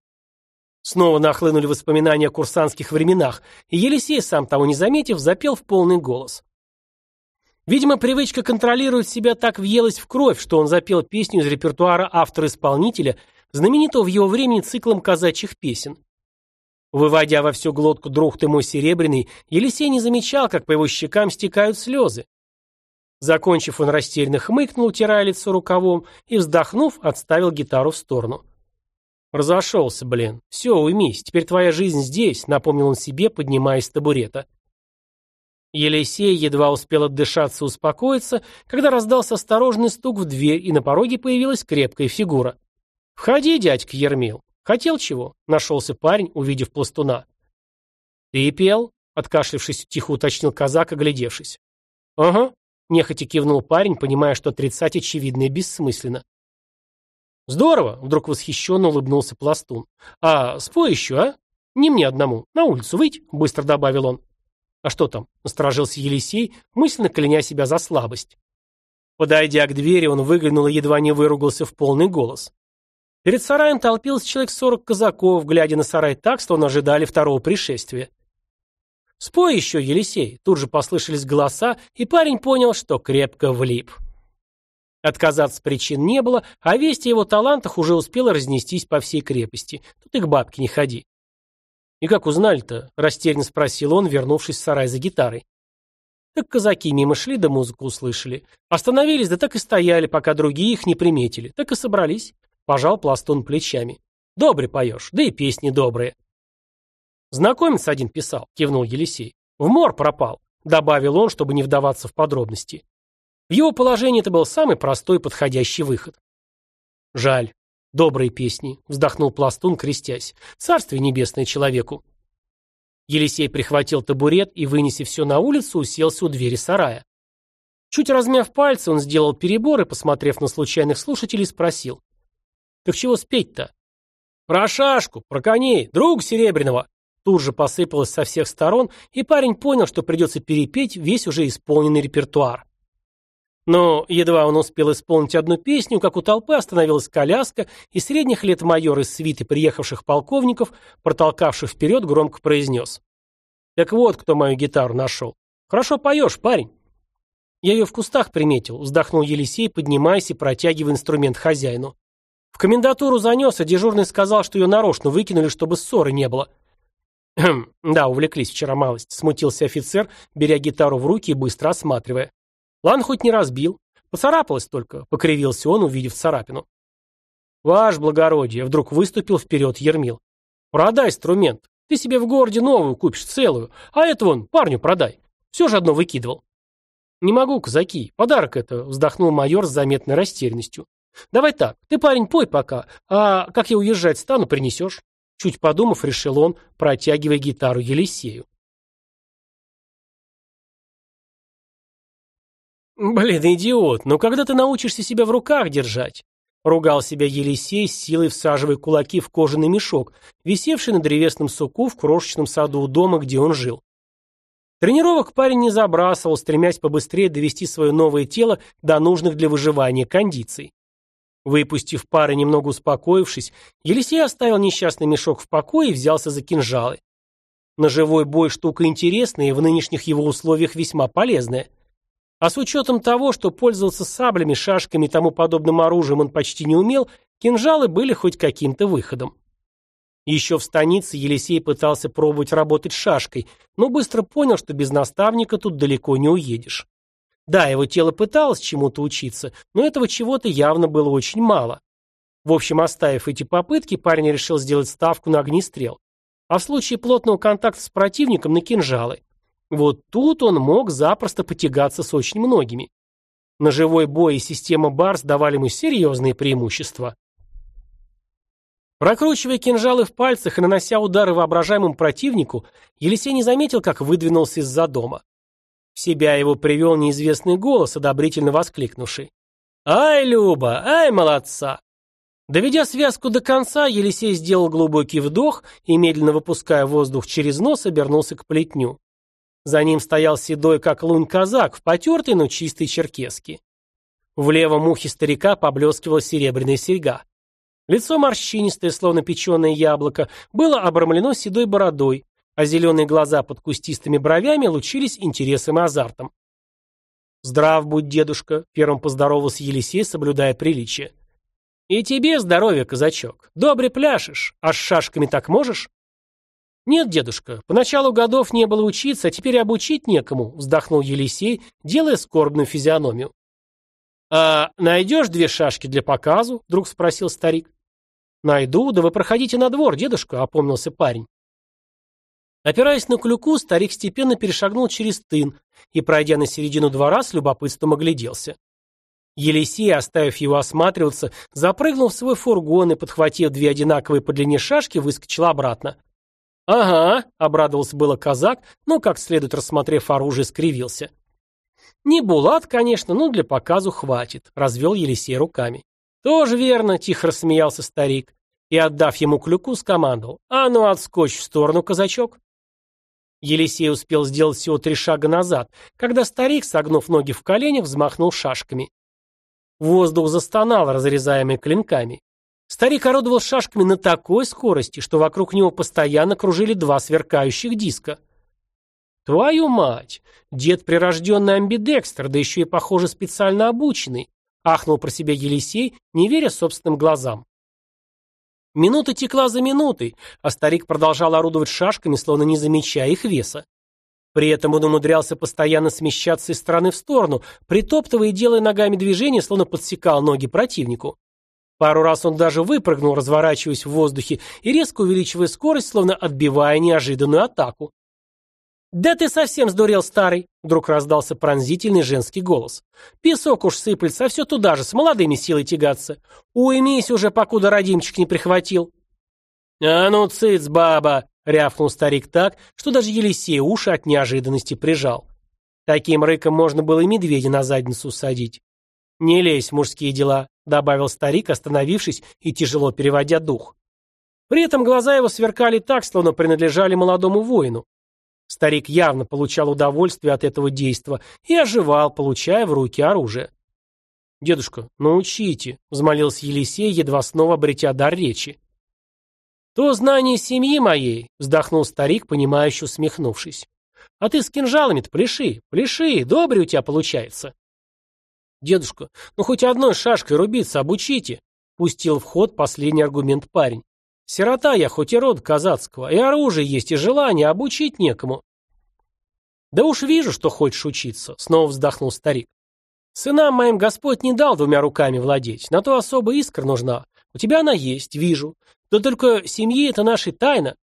Снова нахлынули воспоминания о курсантских временах, и Елисей, сам того не заметив, запел в полный голос. Видимо, привычка контролировать себя так въелась в кровь, что он запел песню из репертуара автора-исполнителя, знаменитого в его времени циклом казачьих песен. Выводя во всю глотку «Друг ты мой серебряный», Елисей не замечал, как по его щекам стекают слезы. Закончив, он растерянно хмыкнул, утирая лицо рукавом, и, вздохнув, отставил гитару в сторону. «Разошелся, блин. Все, уймись. Теперь твоя жизнь здесь», — напомнил он себе, поднимаясь с табурета. Елисей едва успел отдышаться и успокоиться, когда раздался осторожный стук в дверь, и на пороге появилась крепкая фигура. «Входи, дядька Ермил. Хотел чего?» — нашелся парень, увидев пластуна. «Ты пел?» — откашлившись, тихо уточнил казак, оглядевшись. «Ага», — нехотя кивнул парень, понимая, что отрицать очевидно и бессмысленно. «Здорово!» — вдруг восхищенно улыбнулся Пластун. «А спой еще, а? Не мне одному. На улицу выйти!» — быстро добавил он. «А что там?» — насторожился Елисей, мысленно кляня себя за слабость. Подойдя к двери, он выглянул и едва не выругался в полный голос. Перед сараем толпилось человек сорок казаков, глядя на сарай так, словно ожидали второго пришествия. «Спой еще, Елисей!» Тут же послышались голоса, и парень понял, что крепко влип. Отказаться причин не было, а весть о его талантах уже успела разнестись по всей крепости. Тут и к бабке не ходи. «И как узнали-то?» – растерянно спросил он, вернувшись в сарай за гитарой. Так казаки мимо шли, да музыку услышали. Остановились, да так и стояли, пока другие их не приметили. Так и собрались. Пожал пластун плечами. Добре поешь, да и песни добрые. Знакомец один писал, кивнул Елисей. В мор пропал, добавил он, чтобы не вдаваться в подробности. В его положении это был самый простой подходящий выход. «Жаль. Добрые песни», — вздохнул пластун, крестясь. «Царствие небесное человеку». Елисей прихватил табурет и, вынеся все на улицу, уселся у двери сарая. Чуть размяв пальцы, он сделал перебор и, посмотрев на случайных слушателей, спросил. «Так чего спеть-то?» «Про шашку, про коней, друг Серебряного!» Тут же посыпалось со всех сторон, и парень понял, что придется перепеть весь уже исполненный репертуар. Но едва он успел исполнить одну песню, как у толпы остановилась коляска, и средних лет майор из свиты приехавших полковников, протолкавших вперед, громко произнес. «Так вот, кто мою гитару нашел. Хорошо поешь, парень». Я ее в кустах приметил, вздохнул Елисей, поднимаясь и протягивая инструмент хозяину. В комендатуру занес, а дежурный сказал, что ее нарочно выкинули, чтобы ссоры не было. (clears throat) Да, увлеклись вчера малость, смутился офицер, беря гитару в руки и быстро осматривая. Лан хоть не разбил. Поцарапалась только, покривился он, увидев царапину. Ваш благородие, вдруг выступил вперед Ермил. Продай инструмент. Ты себе в городе новую купишь, целую, а это вон, парню продай. Все же одно выкидывал. Не могу, казаки, подарок это, вздохнул майор с заметной растерянностью. Давай так, ты, парень, пой пока, а как я уезжать стану, принесешь. Чуть подумав, решил он, протягивая гитару Елисею. «Блин, идиот, ну когда ты научишься себя в руках держать?» Ругал себя Елисей, силой всаживая кулаки в кожаный мешок, висевший на древесном суку в крошечном саду у дома, где он жил. Тренировок парень не забрасывал, стремясь побыстрее довести свое новое тело до нужных для выживания кондиций. Выпустив пары, немного успокоившись, Елисей оставил несчастный мешок в покое и взялся за кинжалы. Ножевой бой штука интересная и в нынешних его условиях весьма полезная. А с учетом того, что пользоваться саблями, шашками и тому подобным оружием он почти не умел, кинжалы были хоть каким-то выходом. Еще в станице Елисей пытался пробовать работать шашкой, но быстро понял, что без наставника тут далеко не уедешь. Да, его тело пыталось чему-то учиться, но этого чего-то явно было очень мало. В общем, оставив эти попытки, парень решил сделать ставку на огнестрел. А в случае плотного контакта с противником на кинжалы. Вот тут он мог запросто потягаться с очень многими. Ножевой бой и система Барс давали ему серьезные преимущества. Прокручивая кинжалы в пальцах и нанося удары воображаемому противнику, Елисей не заметил, как выдвинулся из-за дома. В себя его привел неизвестный голос, одобрительно воскликнувший. «Ай, Люба! Ай, молодца!» Доведя связку до конца, Елисей сделал глубокий вдох и, медленно выпуская воздух через нос, обернулся к плетню. За ним стоял седой, как лунь, казак, в потертой, но чистой черкеске. В левом ухе старика поблескивала серебряная серьга. Лицо морщинистое, словно печеное яблоко, было обрамлено седой бородой, а зеленые глаза под кустистыми бровями лучились интересом и азартом. «Здрав будь, дедушка», — первым поздоровался Елисей, соблюдая приличие. «И тебе здоровья, казачок. Добре пляшешь. А с шашками так можешь?» «Нет, дедушка, поначалу годов не было учиться, а теперь обучить некому», — вздохнул Елисей, делая скорбную физиономию. «А найдешь две шашки для показу?» — вдруг спросил старик. «Найду, да вы проходите на двор, дедушка», — опомнился парень. Опираясь на клюку, старик степенно перешагнул через тын и, пройдя на середину двора, с любопытством огляделся. Елисей, оставив его осматриваться, запрыгнул в свой фургон и, подхватив две одинаковые по длине шашки, выскочил обратно. «Ага», — обрадовался было казак, но, как следует рассмотрев оружие, скривился. «Не булат, конечно, но для показу хватит», — развел Елисей руками. «Тоже верно», — тихо рассмеялся старик и, отдав ему клюку, скомандовал. «А ну, отскочь в сторону, казачок». Елисей успел сделать всего три шага назад, когда старик, согнув ноги в коленях, взмахнул шашками. Воздух застонал, разрезаемый клинками. Старик орудовал шашками на такой скорости, что вокруг него постоянно кружили два сверкающих диска. «Твою мать! Дед прирожденный амбидекстер, да еще и, похоже, специально обученный!» — ахнул про себя Елисей, не веря собственным глазам. Минута текла за минутой, а старик продолжал орудовать шашками, словно не замечая их веса. При этом он умудрялся постоянно смещаться из стороны в сторону, притоптывая и делая ногами движения, словно подсекал ноги противнику. Пару раз он даже выпрыгнул, разворачиваясь в воздухе и резко увеличивая скорость, словно отбивая неожиданную атаку. «Да ты совсем сдурел, старый!» — вдруг раздался пронзительный женский голос. «Песок уж сыплется, а все туда же, с молодыми силой тягаться. Уймись уже, покуда родимчик не прихватил». «А ну, цыц, баба!» — рявкнул старик так, что даже Елисей уши от неожиданности прижал. Таким рыком можно было и медведя на задницу усадить. «Не лезь в мужские дела», — добавил старик, остановившись и тяжело переводя дух. При этом глаза его сверкали так, словно принадлежали молодому воину. Старик явно получал удовольствие от этого действа и оживал, получая в руки оружие. «Дедушка, научите», — взмолился Елисей, едва снова обретя дар речи. «То знание семьи моей», — вздохнул старик, понимающе усмехнувшись. А ты с кинжалами-то пляши, пляши, добрый у тебя получается. Дедушка, ну хоть одной шашкой рубиться обучите, пустил в ход последний аргумент парень. Сирота я, хоть и род казацкого, и оружие есть, и желание, обучить некому. Да уж вижу, что хочешь учиться, снова вздохнул старик. Сынам моим Господь не дал двумя руками владеть, на то особая искра нужна. У тебя она есть, вижу. Да только семьи это наша тайна.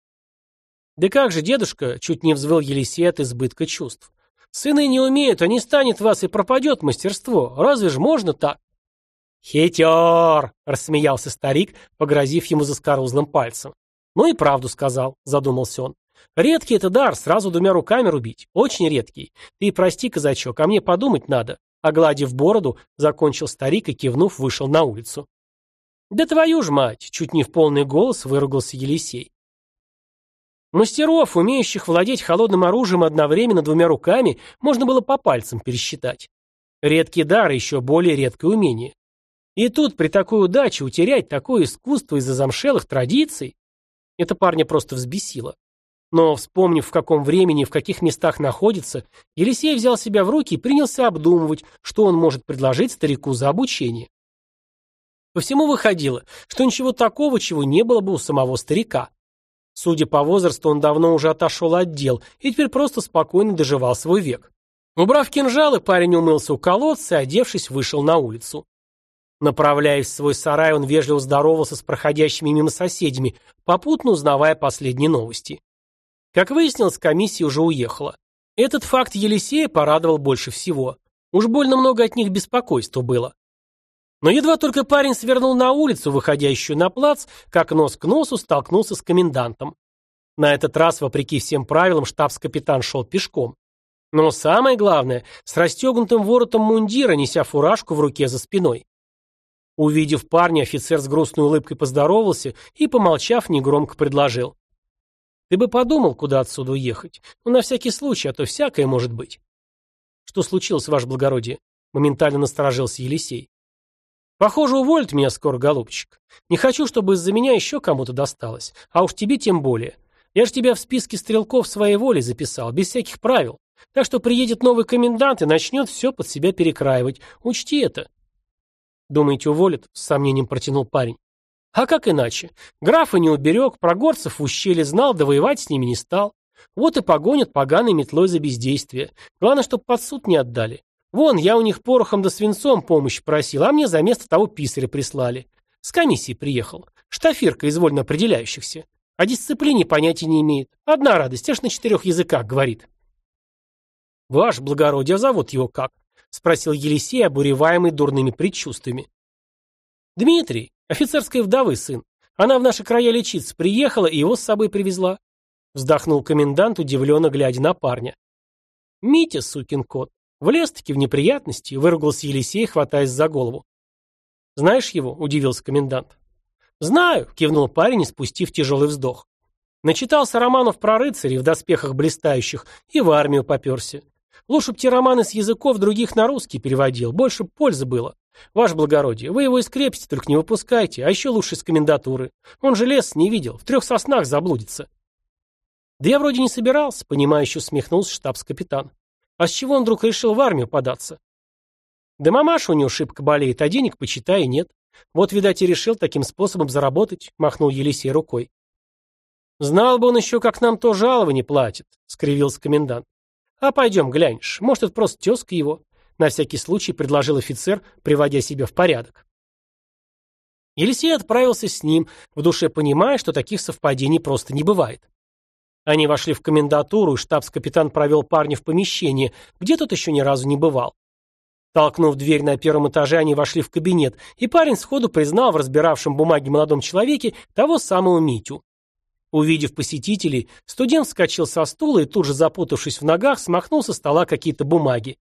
Да как же, дедушка, чуть не взвыл Елисей от избытка чувств. Сыны не умеют, а не станет вас и пропадет мастерство. Разве ж можно так? «Хитер!» — рассмеялся старик, погрозив ему заскорузлым пальцем. «Ну и правду сказал», — задумался он. «Редкий это дар, сразу двумя руками рубить. Очень редкий. Ты прости, казачок, а мне подумать надо». Огладив бороду, закончил старик и, кивнув, вышел на улицу. «Да твою ж мать!» — чуть не в полный голос выругался Елисей. Мастеров, умеющих владеть холодным оружием одновременно двумя руками, можно было по пальцам пересчитать. Редкий дар, еще более редкое умение. И тут при такой удаче утерять такое искусство из-за замшелых традиций, это парня просто взбесило. Но, вспомнив, в каком времени и в каких местах находится, Елисей взял себя в руки и принялся обдумывать, что он может предложить старику за обучение. По всему выходило, что ничего такого, чего не было бы у самого старика. Судя по возрасту, он давно уже отошел от дел и теперь просто спокойно доживал свой век. Убрав кинжалы, парень умылся у колодца и, одевшись, вышел на улицу. Направляясь в свой сарай, он вежливо здоровался с проходящими мимо соседями, попутно узнавая последние новости. Как выяснилось, комиссия уже уехала. Этот факт Елисея порадовал больше всего. Уж больно много от них беспокойства было. Но едва только парень свернул на улицу, выходящую на плац, как нос к носу столкнулся с комендантом. На этот раз, вопреки всем правилам, штабс-капитан шел пешком. Но самое главное, с расстегнутым воротом мундира, неся фуражку в руке за спиной. Увидев парня, офицер с грустной улыбкой поздоровался и, помолчав, негромко предложил. «Ты бы подумал, куда отсюда уехать. Ну, на всякий случай, а то всякое может быть». «Что случилось, ваше благородие?» Моментально насторожился Елисей. «Похоже, уволят меня скоро, голубчик. Не хочу, чтобы из-за меня еще кому-то досталось. А уж тебе тем более. Я же тебя в списке стрелков своей воли записал, без всяких правил. Так что приедет новый комендант и начнет все под себя перекраивать. Учти это». «Думаете, уволят?» — с сомнением протянул парень. «А как иначе? Графа не уберег, про горцев в ущелье знал, да воевать с ними не стал. Вот и погонят поганой метлой за бездействие. Главное, чтоб под суд не отдали. Вон, я у них порохом да свинцом помощь просил, а мне за место того писаря прислали. С комиссии приехал. Штафирка из определяющихся. О дисциплине понятия не имеет. Одна радость, аж на четырех языках говорит. Ваш благородие, а зовут его как? — спросил Елисей, обуреваемый дурными предчувствиями. «Дмитрий, офицерской вдовы сын. Она в наши края лечиться приехала и его с собой привезла». Вздохнул комендант, удивленно глядя на парня. «Митя, сукин кот, влез-таки в неприятности», — выругался Елисей, хватаясь за голову. «Знаешь его?» — удивился комендант. «Знаю», — кивнул парень, спустив тяжелый вздох. Начитался романов про рыцарей в доспехах блистающих и в армию поперся. Лучше б те романы с языков других на русский переводил, больше пользы было. Ваше благородие, вы его из крепости только не выпускайте, а еще лучше из комендатуры. Он же лес не видел, в трех соснах заблудится. Да я вроде не собирался, понимающе усмехнулся штабс-капитан. А с чего он вдруг решил в армию податься? Да мамаша у него шибко болеет, а денег, почитай, нет. Вот, видать, и решил таким способом заработать, махнул Елисей рукой. Знал бы он еще, как нам то жалование платит, скривился комендант. «А пойдем глянешь. Может, это просто тезка его?» На всякий случай предложил офицер, приводя себя в порядок. Елисей отправился с ним, в душе понимая, что таких совпадений просто не бывает. Они вошли в комендатуру, и штабс-капитан провел парня в помещение, где тот еще ни разу не бывал. Толкнув дверь на первом этаже, они вошли в кабинет, и парень сходу признал в разбиравшем бумаги молодом человеке того самого Митю. Увидев посетителей, студент вскочил со стула и тут же, запутавшись в ногах, смахнул со стола какие-то бумаги.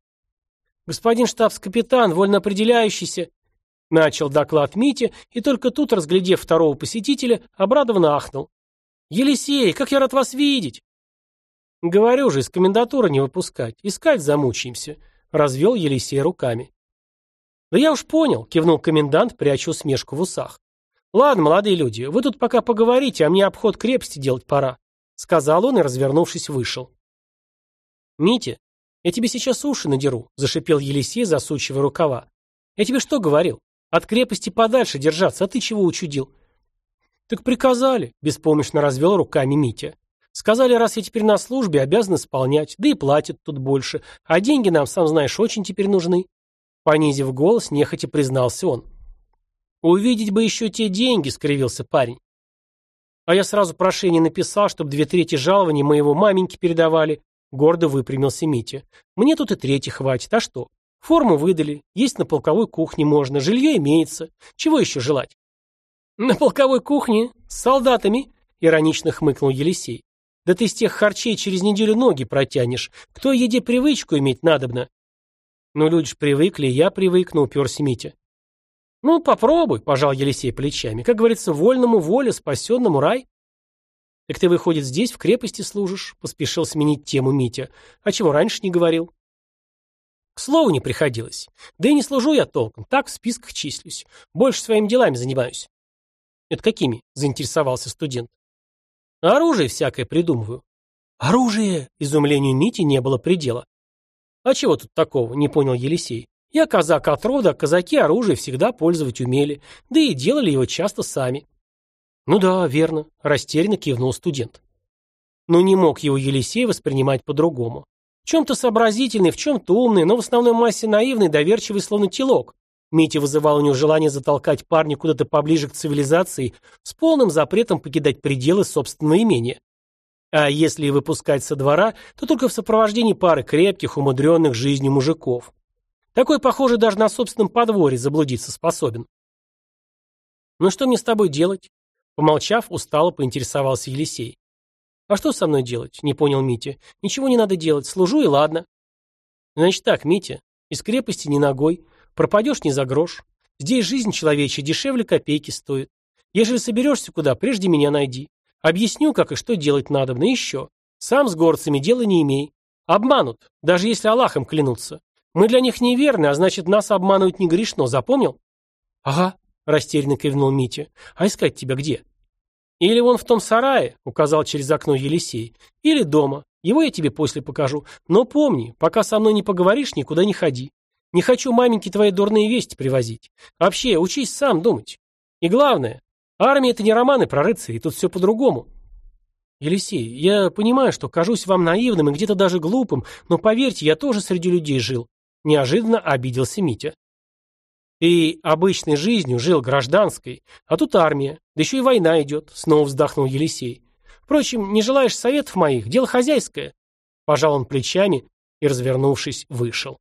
«Господин штабс-капитан, вольно определяющийся...» Начал доклад Митя, и только тут, разглядев второго посетителя, обрадованно ахнул. «Елисей, как я рад вас видеть!» «Говорю же, из комендатуры не выпускать, искать замучаемся», — развел Елисей руками. «Да я уж понял», — кивнул комендант, пряча усмешку в усах. «Ладно, молодые люди, вы тут пока поговорите, а мне обход крепости делать пора», — сказал он и, развернувшись, вышел. Митя, я тебе сейчас уши надеру, зашипел Елисей, засучивая рукава. Я тебе что говорил? От крепости подальше держаться, а ты чего учудил? Так приказали, беспомощно развел руками Митя. Сказали, раз я теперь на службе, обязан исполнять, да и платят тут больше, а деньги нам, сам знаешь, очень теперь нужны. Понизив голос, нехотя признался он. «Увидеть бы еще те деньги», — скривился парень. «А я сразу прошение написал, чтобы две трети жалования моего маменьки передавали», — гордо выпрямился Митя. «Мне тут и трети хватит, а что? Форму выдали, есть на полковой кухне можно, жилье имеется. Чего еще желать?» «На полковой кухне? С солдатами?» — иронично хмыкнул Елисей. «Да ты с тех харчей через неделю ноги протянешь. Кто еде привычку иметь надобно?» «Ну, люди ж привыкли, я привыкну», — уперся Митя. «Ну, попробуй», — пожал Елисей плечами. «Как говорится, вольному воля, спасенному рай». «Так ты, выходит, здесь, в крепости служишь?» — поспешил сменить тему Митя. «А чего раньше не говорил?» К слову не приходилось. Да и не служу я толком, так в списках числюсь. Больше своими делами занимаюсь. «Это какими?» — заинтересовался студент. «Оружие всякое придумываю». «Оружие!» — изумлению Мити не было предела. «А чего тут такого?» — не понял Елисей. «Я казак от рода, казаки оружие всегда пользовать умели, да и делали его часто сами». «Ну да, верно», — растерянно кивнул студент. Но не мог его Елисей воспринимать по-другому. В чем-то сообразительный, в чем-то умный, но в основной массе наивный, доверчивый, словно телок. Митя вызывал у него желание затолкать парня куда-то поближе к цивилизации с полным запретом покидать пределы собственного имения. А если и выпускать со двора, то только в сопровождении пары крепких, умудренных жизнью мужиков. Такой, похоже, даже на собственном подворье заблудиться способен. «Ну что мне с тобой делать?» Помолчав, устало поинтересовался Елисей. «А что со мной делать?» — не понял Митя. «Ничего не надо делать, служу и ладно». «Значит так, Митя, из крепости ни ногой, пропадешь ни за грош. Здесь жизнь человечья дешевле копейки стоит. Ежели соберешься куда, прежде меня найди. Объясню, как и что делать надо, но еще. Сам с горцами дела не имей. Обманут, даже если Аллахом клянутся. Мы для них неверны, а значит, нас обманывать не грешно, запомнил? Ага, растерянно кивнул Митя. А искать тебя где? Или вон в том сарае, указал через окно Елисей, или дома. Его я тебе после покажу. Но помни, пока со мной не поговоришь, никуда не ходи. Не хочу маменьке твои дурные вести привозить. Вообще, учись сам думать. И главное, Армия — это не романы про рыцарей, тут все по-другому. Елисей, я понимаю, что кажусь вам наивным и где-то даже глупым, но поверьте, я тоже среди людей жил. Неожиданно обиделся Митя. Ты обычной жизнью жил, гражданской, а тут армия, да еще и война идет, снова вздохнул Елисей. Впрочем, не желаешь советов моих, дело хозяйское. Пожал он плечами и, развернувшись, вышел.